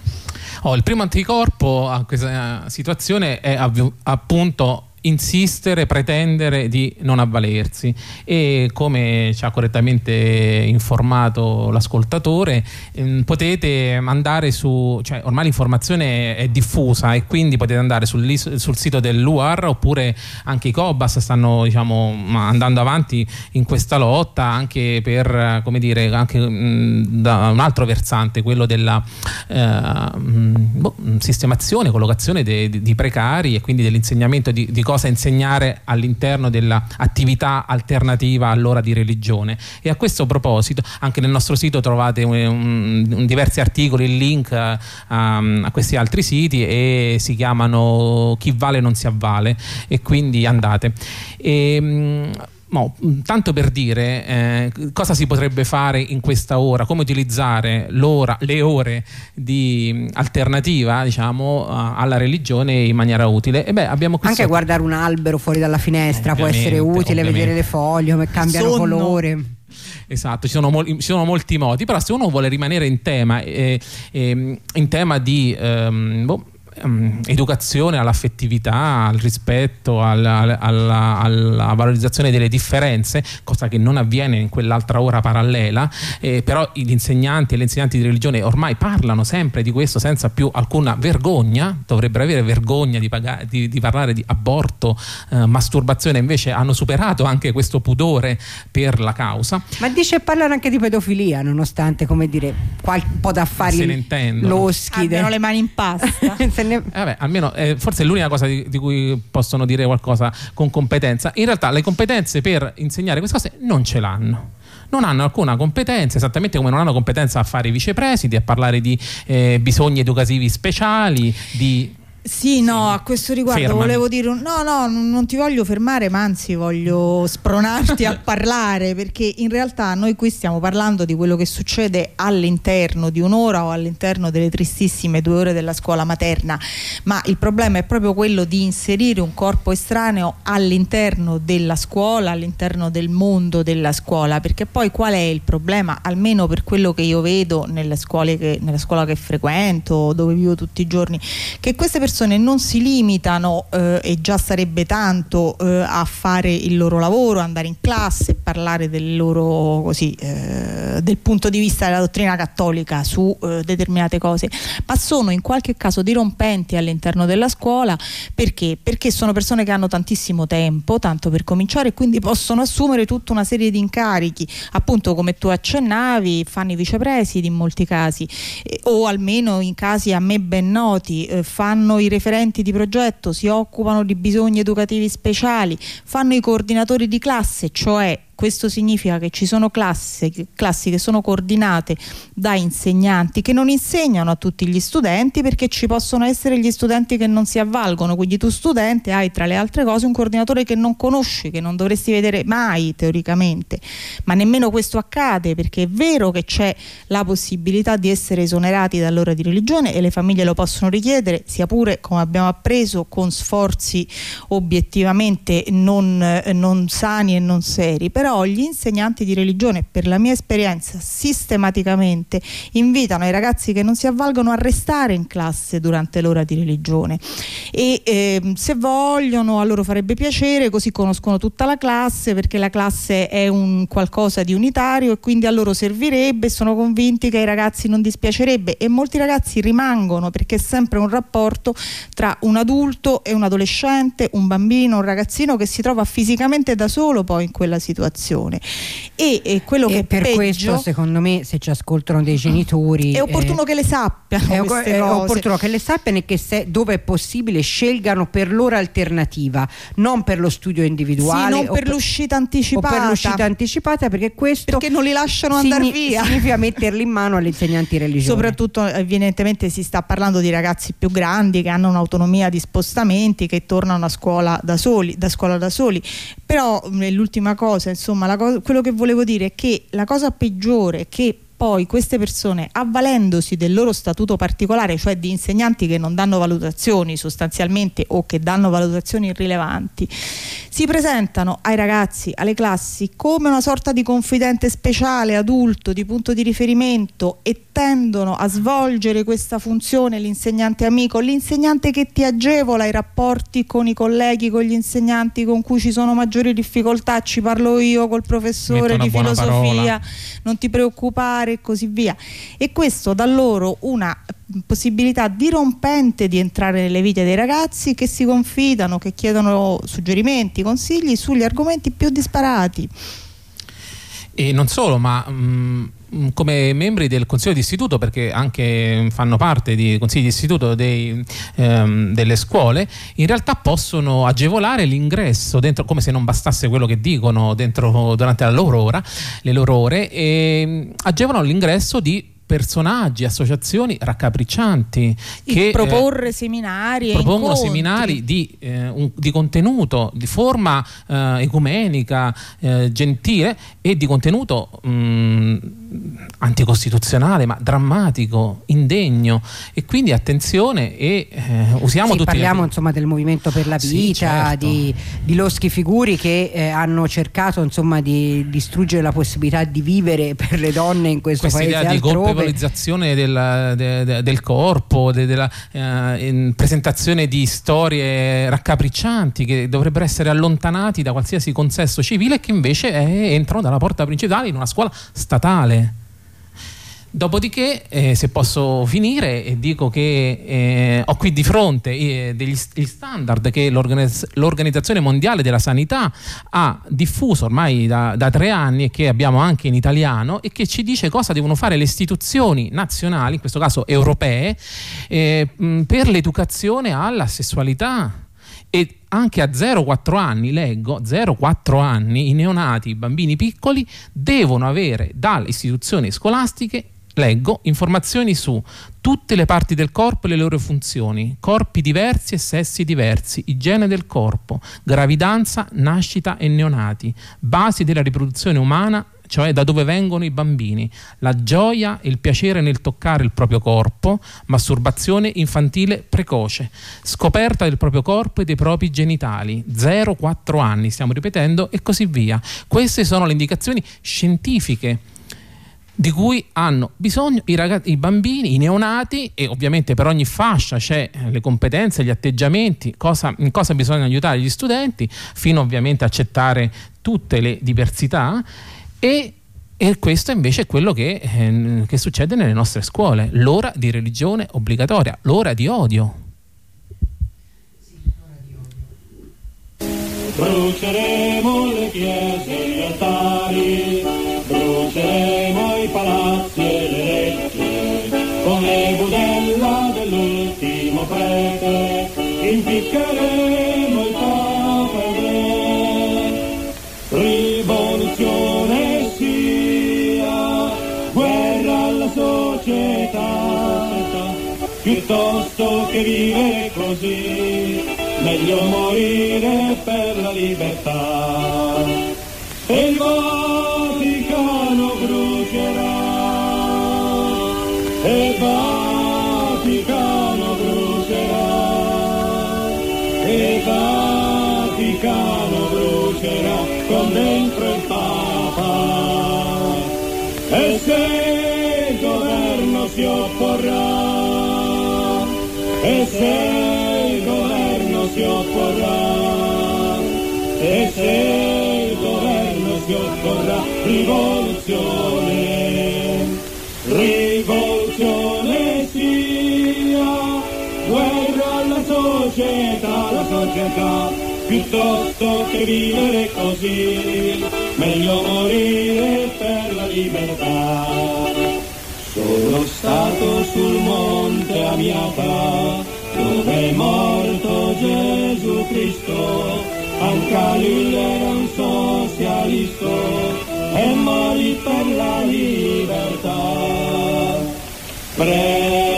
S3: Oh, il primo anticorpo a questa situazione è appunto insistere, pretendere di non avvalersi. E come ci ha correttamente informato l'ascoltatore ehm, potete andare su, cioè ormai l'informazione è diffusa e quindi potete andare sul, sul sito dell'UAR oppure anche i COBAS stanno diciamo andando avanti in questa lotta anche per come dire anche mh, da un altro versante quello della eh, mh, boh, sistemazione, collocazione di precari e quindi dell'insegnamento di, di cosa insegnare all'interno dell'attività alternativa all'ora di religione e a questo proposito anche nel nostro sito trovate un, un- diversi articoli, il link a, a- a questi altri siti e si chiamano chi vale non si avvale e quindi andate. E, Mo, mh, tanto per dire eh, cosa si potrebbe fare in questa ora, come utilizzare l'ora, le ore di mh, alternativa diciamo, alla religione in maniera utile. E beh,
S2: Anche guardare un albero fuori dalla finestra può essere utile,
S3: ovviamente.
S2: vedere le foglie come cambiano
S4: Sonno.
S2: colore.
S3: Esatto, ci sono, mol- ci sono molti modi, però se uno vuole rimanere in tema, eh, ehm, in tema di ehm, boh, ehm, educazione all'affettività, al rispetto, alla, alla- alla valorizzazione delle differenze, cosa che non avviene in quell'altra ora parallela, eh, però gli insegnanti e le insegnanti di religione ormai parlano sempre di questo senza più alcuna vergogna, dovrebbero avere vergogna di, paga- di- di parlare di aborto, eh, masturbazione, invece hanno superato anche questo pudore per la causa.
S2: Ma dice parlare anche di pedofilia, nonostante, come dire, qual- un po' d'affari loschi.
S4: Abbiano le mani in pasta.
S2: Ne-
S3: Eh, vabbè, almeno eh, forse è l'unica cosa di, di cui possono dire qualcosa con competenza. In realtà le competenze per insegnare queste cose non ce l'hanno. Non hanno alcuna competenza, esattamente come non hanno competenza a fare i vicepresidi, a parlare di eh, bisogni educativi speciali, di
S4: Sì, no, a questo riguardo
S3: Fermami.
S4: volevo dire, un- no, no, non non ti voglio fermare, ma anzi voglio spronarti a parlare, perché in realtà noi qui stiamo parlando di quello che succede all'interno di un'ora o all'interno delle tristissime due ore della scuola materna, ma il problema è proprio quello di inserire un corpo estraneo all'interno della scuola, all'interno del mondo della scuola, perché poi qual è il problema, almeno per quello che io vedo nelle scuole che, nella scuola che frequento, dove vivo tutti i giorni, che queste persone non si limitano eh, e già sarebbe tanto eh, a fare il loro lavoro, andare in classe, parlare del loro così eh, del punto di vista della dottrina cattolica su eh, determinate cose, ma sono in qualche caso dirompenti all'interno della scuola perché? Perché sono persone che hanno tantissimo tempo, tanto per cominciare, e quindi possono assumere tutta una serie di incarichi, appunto come tu accennavi, fanno i vicepresidi in molti casi, eh, o almeno in casi a me ben noti, eh, fanno i referenti di progetto, si occupano di bisogni educativi speciali, fanno i coordinatori di classe, cioè questo significa che ci sono classi, classi che sono coordinate da insegnanti che non insegnano a tutti gli studenti perché ci possono essere gli studenti che non si avvalgono, quindi tu studente hai tra le altre cose un coordinatore che non conosci, che non dovresti vedere mai teoricamente, ma nemmeno questo accade perché è vero che c'è la possibilità di essere esonerati dall'ora di religione e le famiglie lo possono richiedere, sia pure come abbiamo appreso con sforzi obiettivamente non, non sani e non seri, però gli insegnanti di religione, per la mia esperienza, sistematicamente invitano i ragazzi che non si avvalgono a restare in classe durante l'ora di religione. E ehm, se vogliono a loro farebbe piacere, così conoscono tutta la classe perché la classe è un qualcosa di unitario e quindi a loro servirebbe, sono convinti che ai ragazzi non dispiacerebbe. E molti ragazzi rimangono perché è sempre un rapporto tra un adulto e un adolescente, un bambino, un ragazzino che si trova fisicamente da solo poi in quella situazione e, e quello che
S2: E
S4: è
S2: per
S4: peggio
S2: questo, secondo me, se ci ascoltano dei genitori.
S4: è opportuno
S2: eh,
S4: che le sappiano
S2: è, è opportuno che le sappiano e che se, dove è possibile scelgano per loro alternativa, non per lo studio individuale
S4: Sì, non
S2: o
S4: per l'uscita anticipata.
S2: o per l'uscita anticipata perché questo
S4: Perché non li lasciano andare
S2: signi-
S4: via.
S2: significa metterli in mano alle insegnanti religiosi.
S4: Soprattutto evidentemente si sta parlando di ragazzi più grandi che hanno un'autonomia di spostamenti, che tornano a scuola da soli, da scuola da soli. Però mh, l'ultima cosa, insomma, la co- quello che volevo dire è che la cosa peggiore che poi queste persone, avvalendosi del loro statuto particolare, cioè di insegnanti che non danno valutazioni sostanzialmente o che danno valutazioni irrilevanti, si presentano ai ragazzi, alle classi, come una sorta di confidente speciale, adulto, di punto di riferimento e tendono a svolgere questa funzione l'insegnante amico, l'insegnante che ti agevola i rapporti con i colleghi, con gli insegnanti con cui ci sono maggiori difficoltà, ci parlo io col professore di filosofia,
S3: parola.
S4: non ti preoccupare e così via. E questo dà loro una possibilità dirompente di entrare nelle vite dei ragazzi che si confidano, che chiedono suggerimenti, consigli sugli argomenti più disparati.
S3: E non solo, ma mm, mm, come membri del consiglio di istituto, perché anche fanno parte di consigli di istituto dei, ehm, delle scuole, in realtà possono agevolare l'ingresso dentro, come se non bastasse quello che dicono dentro, durante la loro ora, le loro ore, e mm, agevolano l'ingresso di personaggi, associazioni raccapriccianti che eh,
S4: proporre seminari e
S3: propongono
S4: incontri.
S3: seminari di, eh, un- di contenuto, di forma eh, ecumenica, eh, gentile e di contenuto mh, anticostituzionale, ma drammatico, indegno. E quindi attenzione e eh, usiamo
S2: Sì,
S3: tutti
S2: parliamo insomma del movimento per la
S3: Sì,
S2: vita,
S3: certo.
S2: di, di loschi figuri che eh, hanno cercato insomma di distruggere la possibilità di vivere per le donne in questo
S3: questa
S2: paese
S3: idea
S2: e
S3: di
S2: altrove.
S3: colpevolizzazione del, de- de- del corpo, de- della eh, presentazione di storie raccapriccianti che dovrebbero essere allontanati da qualsiasi consesso civile e che invece eh, entrano dalla porta principale in una scuola statale. Dopodiché, eh, se posso finire, e dico che eh, ho qui di fronte eh, degli st- gli standard che l'Organiz- l'Organizzazione Mondiale della Sanità ha diffuso ormai da, da tre anni e che abbiamo anche in italiano e che ci dice cosa devono fare le istituzioni nazionali, in questo caso europee, eh, mh, per l'educazione alla sessualità. E anche a 0-4 anni, leggo, 0-4 anni, i neonati, i bambini piccoli, devono avere dalle istituzioni scolastiche leggo informazioni su tutte le parti del corpo e le loro funzioni, corpi diversi e sessi diversi, igiene del corpo, gravidanza, nascita e neonati, basi della riproduzione umana, cioè da dove vengono i bambini, la gioia e il piacere nel toccare il proprio corpo, masturbazione infantile precoce, scoperta del proprio corpo e dei propri genitali, 0-4 anni, stiamo ripetendo, e così via. Queste sono le indicazioni scientifiche di cui hanno bisogno i, ragazzi, i bambini, i neonati e ovviamente per ogni fascia c'è le competenze, gli atteggiamenti, cosa, in cosa bisogna aiutare gli studenti, fino ovviamente a accettare tutte le diversità e, e questo invece è quello che, eh, che succede nelle nostre scuole, l'ora di religione obbligatoria, l'ora di odio.
S7: Bruceremo le chiese e gli altari, piuttosto che vivere così, meglio morire per la libertà. E il Vaticano brucerà, e il Vaticano brucerà, e il Vaticano brucerà con dentro il Papa. E se il governo si opporrà, e se il governo si opporrà, e se il governo si opporrà, rivoluzione, rivoluzione sia, guerra alla società, la società, piuttosto che vivere così, meglio morire per la libertà. Sono stato sul monte Amiata, dove è morto Gesù Cristo, anche lui era un socialista e morì per la libertà. Prete,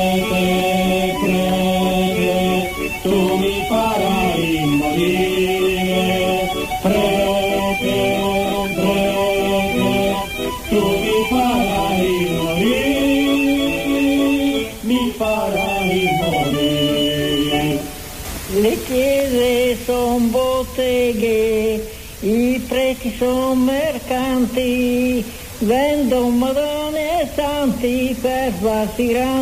S8: son mercanti, vendo madone e santi per farsi gran.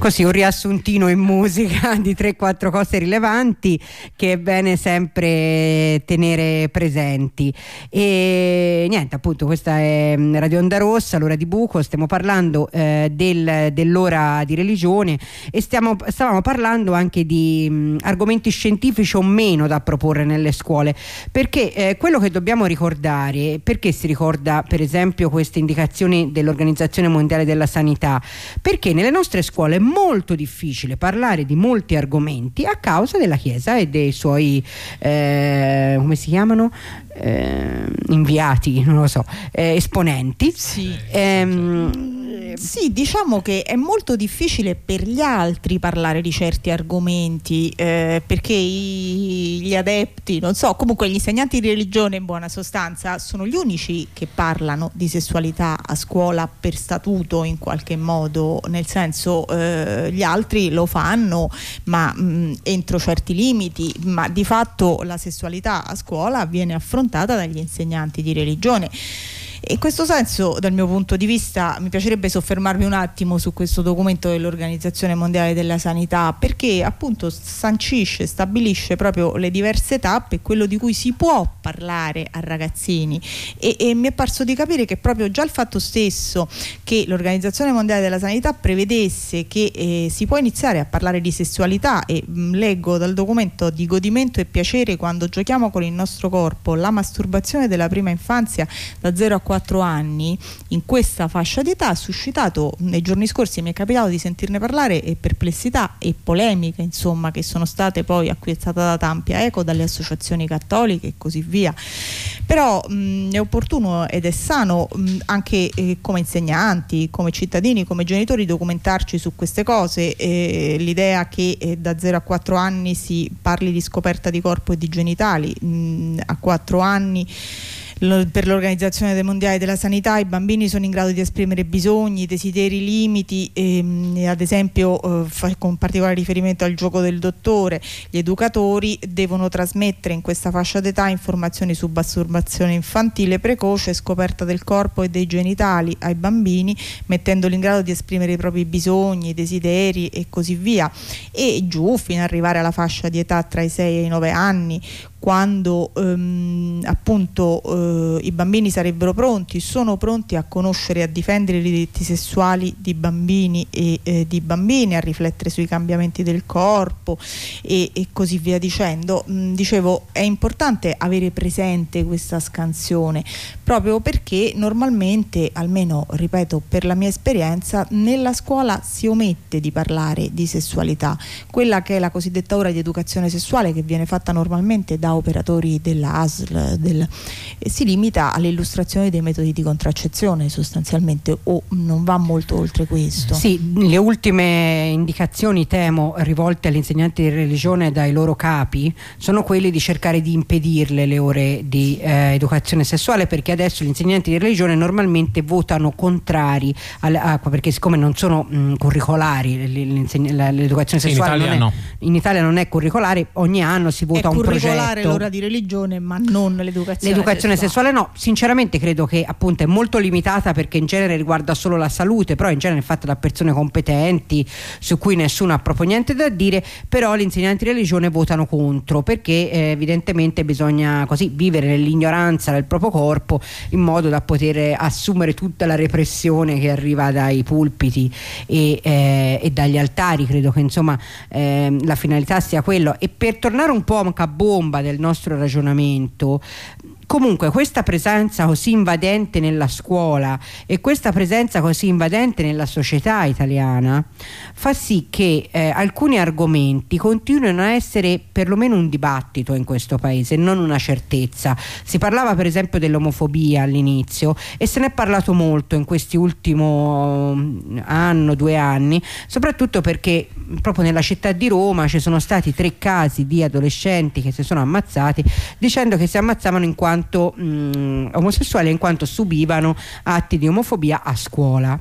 S2: Così un riassuntino in musica di 3-4 cose rilevanti che è bene sempre tenere presenti. E niente, appunto, questa è mm, Radio Onda Rossa, l'ora di buco, stiamo parlando eh, del, dell'ora di religione e stiamo, stavamo parlando anche di mh, argomenti scientifici o meno da proporre nelle scuole, perché eh, quello che dobbiamo ricordare, perché si ricorda per esempio queste indicazioni dell'Organizzazione Mondiale della Sanità? Perché nelle nostre scuole molto difficile parlare di molti argomenti a causa della Chiesa e dei suoi, eh, come si chiamano? Eh, inviati, non lo so, eh, esponenti.
S4: Sì.
S2: Ehm,
S4: Sì, diciamo che è molto difficile per gli altri parlare di certi argomenti eh, perché i- gli adepti, non so, comunque gli insegnanti di religione in buona sostanza sono gli unici che parlano di sessualità a scuola per statuto in qualche modo, nel senso eh, gli altri lo fanno ma mh, entro certi limiti, ma di fatto la sessualità a scuola viene affrontata dagli insegnanti di religione. In questo senso, dal mio punto di vista, mi piacerebbe soffermarmi un attimo su questo documento dell'Organizzazione Mondiale della Sanità, perché appunto sancisce, stabilisce proprio le diverse tappe, quello di cui si può parlare a ragazzini. E, e mi è parso di capire che proprio già il fatto stesso che l'Organizzazione Mondiale della Sanità prevedesse che eh, si può iniziare a parlare di sessualità e mh, leggo dal documento di godimento e piacere quando giochiamo con il nostro corpo, la masturbazione della prima infanzia da 0 a 4 anni in questa fascia di età ha suscitato nei giorni scorsi mi è capitato di sentirne parlare e perplessità e polemiche insomma che sono state poi acquistate da ampia eco dalle associazioni cattoliche e così via. Però mh, è opportuno ed è sano mh, anche eh, come insegnanti come cittadini come genitori documentarci su queste cose. Eh, l'idea che eh, da 0 a 4 anni si parli di scoperta di corpo e di genitali mh, a 4 anni per l'Organizzazione dei Mondiali della Sanità i bambini sono in grado di esprimere bisogni, desideri, limiti, ehm, ad esempio eh, con particolare riferimento al gioco del dottore, gli educatori devono trasmettere in questa fascia d'età informazioni su masturbazione infantile precoce, scoperta del corpo e dei genitali ai bambini, mettendoli in grado di esprimere i propri bisogni, desideri e così via. E giù fino ad arrivare alla fascia di età tra i 6 e i 9 anni, quando ehm, appunto eh, i bambini sarebbero pronti, sono pronti a conoscere e a difendere i diritti sessuali di bambini e eh, di bambine, a riflettere sui cambiamenti del corpo e, e così via dicendo. Mm, dicevo, è importante avere presente questa scansione proprio perché normalmente, almeno ripeto per la mia esperienza, nella scuola si omette di parlare di sessualità, quella che è la cosiddetta ora di educazione sessuale che viene fatta normalmente da operatori dell'ASL del, si limita all'illustrazione dei metodi di contraccezione sostanzialmente o non va molto oltre questo?
S2: Sì, le ultime indicazioni temo rivolte agli insegnanti di religione dai loro capi sono quelle di cercare di impedirle le ore di eh, educazione sessuale perché adesso gli insegnanti di religione normalmente votano contrari all'acqua perché siccome non sono mh, curricolari l'educazione sessuale
S3: in Italia,
S2: non è,
S3: no.
S2: in Italia non è curricolare ogni anno si vota
S4: è
S2: un
S4: curricolare
S2: progetto
S4: l'ora di religione ma non l'educazione
S2: L'educazione sessuale. no, sinceramente credo che appunto è molto limitata perché in genere riguarda solo la salute, però in genere è fatta da persone competenti su cui nessuno ha proprio niente da dire, però gli insegnanti di religione votano contro perché eh, evidentemente bisogna così vivere nell'ignoranza del proprio corpo in modo da poter assumere tutta la repressione che arriva dai pulpiti e, eh, e dagli altari, credo che insomma eh, la finalità sia quello. E per tornare un po' a bomba del nostro ragionamento comunque questa presenza così invadente nella scuola e questa presenza così invadente nella società italiana fa sì che eh, alcuni argomenti continuino a essere perlomeno un dibattito in questo paese, non una certezza. Si parlava per esempio dell'omofobia all'inizio e se ne è parlato molto in questi ultimi anno, due anni, soprattutto perché proprio nella città di Roma ci sono stati tre casi di adolescenti che si sono ammazzati dicendo che si ammazzavano in quanto mh, omosessuali in quanto subivano atti di omofobia a scuola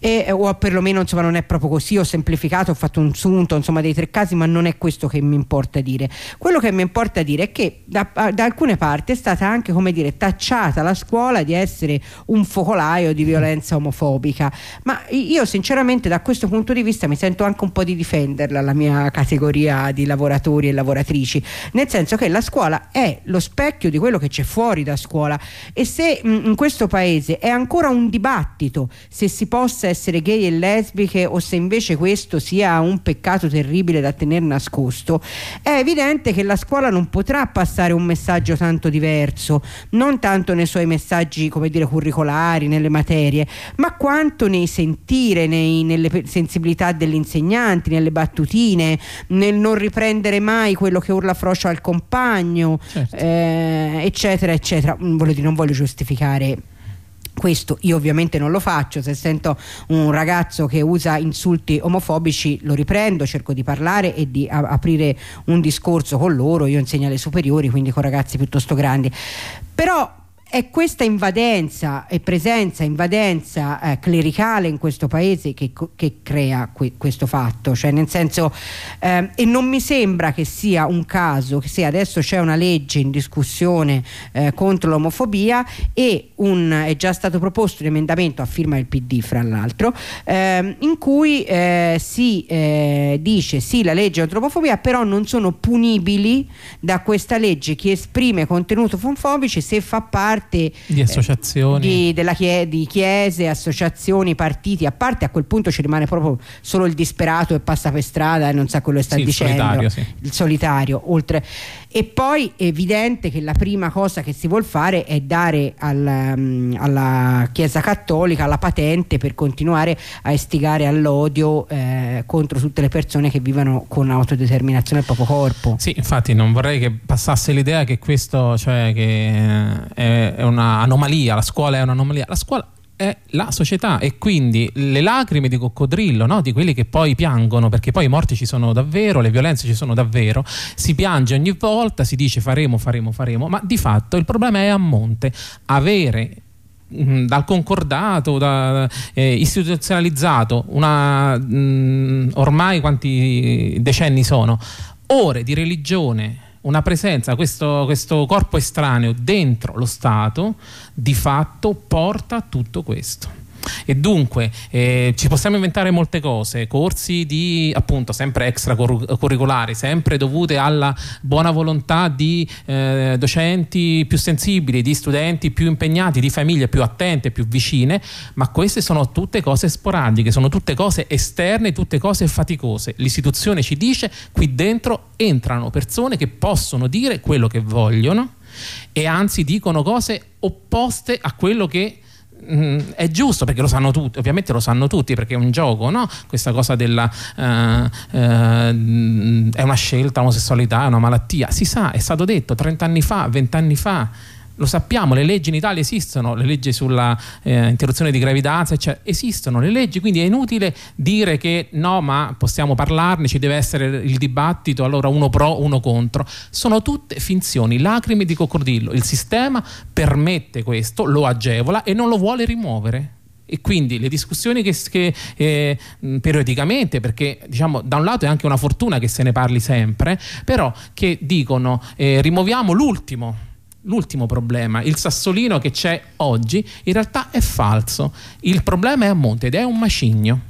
S2: e, o perlomeno insomma non è proprio così. Ho semplificato ho fatto un sunto insomma dei tre casi ma non è questo che mi importa dire. Quello che mi importa dire è che da, da alcune parti è stata anche come dire tacciata la scuola di essere un focolaio di violenza omofobica. Ma io sinceramente da questo punto di vista mi sento anche un po' di difenderla la mia categoria di lavoratori e lavoratrici. Nel senso che la scuola è lo specchio di quello che c'è fuori da scuola. E se mh, in questo paese è ancora un dibattito se si possa essere gay e lesbiche o se invece questo sia un peccato terribile da tenere nascosto, è evidente che la scuola non potrà passare un messaggio tanto diverso, non tanto nei suoi messaggi come dire curricolari, nelle materie, ma quanto nei sentire, nei, nelle sensibilità degli insegnanti, nelle battutine, nel non riprendere mai quello che urla froscia al compagno,
S3: Certo.
S2: eh, eccetera, eccetera. Voglio dire, non voglio giustificare questo io ovviamente non lo faccio, se sento un ragazzo che usa insulti omofobici lo riprendo, cerco di parlare e di aprire un discorso con loro, io insegno alle superiori, quindi con ragazzi piuttosto grandi. Però è questa invadenza e presenza, invadenza eh, clericale in questo paese che, che crea que- questo fatto, cioè nel senso, eh, e non mi sembra che sia un caso che se adesso c'è una legge in discussione eh, contro l'omofobia e un, è già stato proposto un emendamento a firma del PD fra l'altro, ehm, in cui eh, si eh, dice sì la legge contro l'omofobia però non sono punibili da questa legge. Chi esprime contenuti omofobici se fa parte parte
S3: di associazioni
S2: eh, di, chie- di chiese, associazioni, partiti, a parte a quel punto ci rimane proprio solo il disperato e passa per strada e non sa quello che sta
S3: Sì, il
S2: dicendo,
S3: solitario, sì.
S2: il solitario, oltre e poi è evidente che la prima cosa che si vuol fare è dare al, mm, alla Chiesa Cattolica la patente per continuare a istigare all'odio eh, contro tutte le persone che vivono con autodeterminazione del proprio corpo.
S3: Sì, infatti non vorrei che passasse l'idea che questo, cioè che eh, è un'anomalia, la scuola è un'anomalia. La scuola è la società e quindi le lacrime di coccodrillo, no? di quelli che poi piangono, perché poi i morti ci sono davvero, le violenze ci sono davvero, si piange ogni volta, si dice faremo, faremo, faremo, ma di fatto il problema è a monte. Avere mh, dal concordato, da, eh, istituzionalizzato, una, mh, ormai quanti decenni sono, ore di religione, una presenza, questo, questo corpo estraneo dentro lo Stato, di fatto porta a tutto questo. E dunque eh, ci possiamo inventare molte cose, corsi di appunto sempre extracurricolari, sempre dovute alla buona volontà di eh, docenti più sensibili, di studenti più impegnati, di famiglie più attente, più vicine, ma queste sono tutte cose sporadiche, sono tutte cose esterne, tutte cose faticose. L'istituzione ci dice qui dentro entrano persone che possono dire quello che vogliono e anzi dicono cose opposte a quello che è giusto perché lo sanno tutti, ovviamente lo sanno tutti perché è un gioco, no? Questa cosa della eh, mm, è una scelta, l'omosessualità è una malattia, si sa, è stato detto 30 anni fa, 20 anni fa. Lo sappiamo, le leggi in Italia esistono, le leggi sulla eh, interruzione di gravidanza, eccetera, esistono le leggi, quindi è inutile dire che no, ma possiamo parlarne, ci deve essere il dibattito, allora uno pro, uno contro. Sono tutte finzioni, lacrime di coccodrillo. Il sistema permette questo, lo agevola e non lo vuole rimuovere. E quindi le discussioni che, che, eh, periodicamente, perché diciamo da un lato è anche una fortuna che se ne parli sempre, però che dicono eh, rimuoviamo l'ultimo, l'ultimo problema, il sassolino che c'è oggi, in realtà è falso. Il problema è a monte ed è un macigno.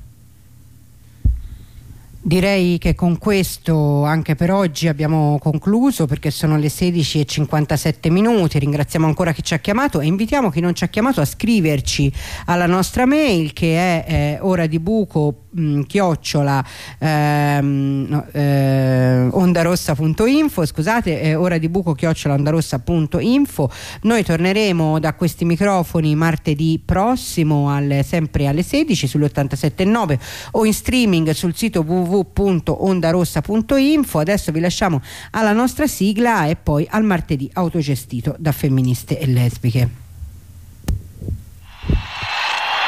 S2: Direi che con questo anche per oggi abbiamo concluso perché sono le 16.57 minuti. Ringraziamo ancora chi ci ha chiamato e invitiamo chi non ci ha chiamato a scriverci alla nostra mail che è eh, ora di buco mh, chiocciola ehm, eh, ondarossa.info scusate eh, ora di buco chiocciola ondarossa.info noi torneremo da questi microfoni martedì prossimo alle, sempre alle 16 sull'87.9 o in streaming sul sito www.ondarossa.info adesso vi lasciamo alla nostra sigla e poi al martedì autogestito da femministe e lesbiche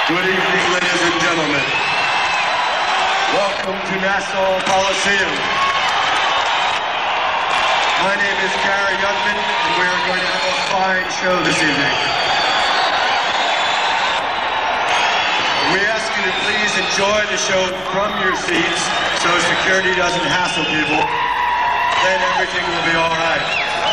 S9: Good evening. Welcome to Nassau Coliseum. My name is Gary Youngman, and we are going to have a fine show this evening. We ask you to please enjoy the show from your seats so security doesn't hassle people. Then everything will be all right.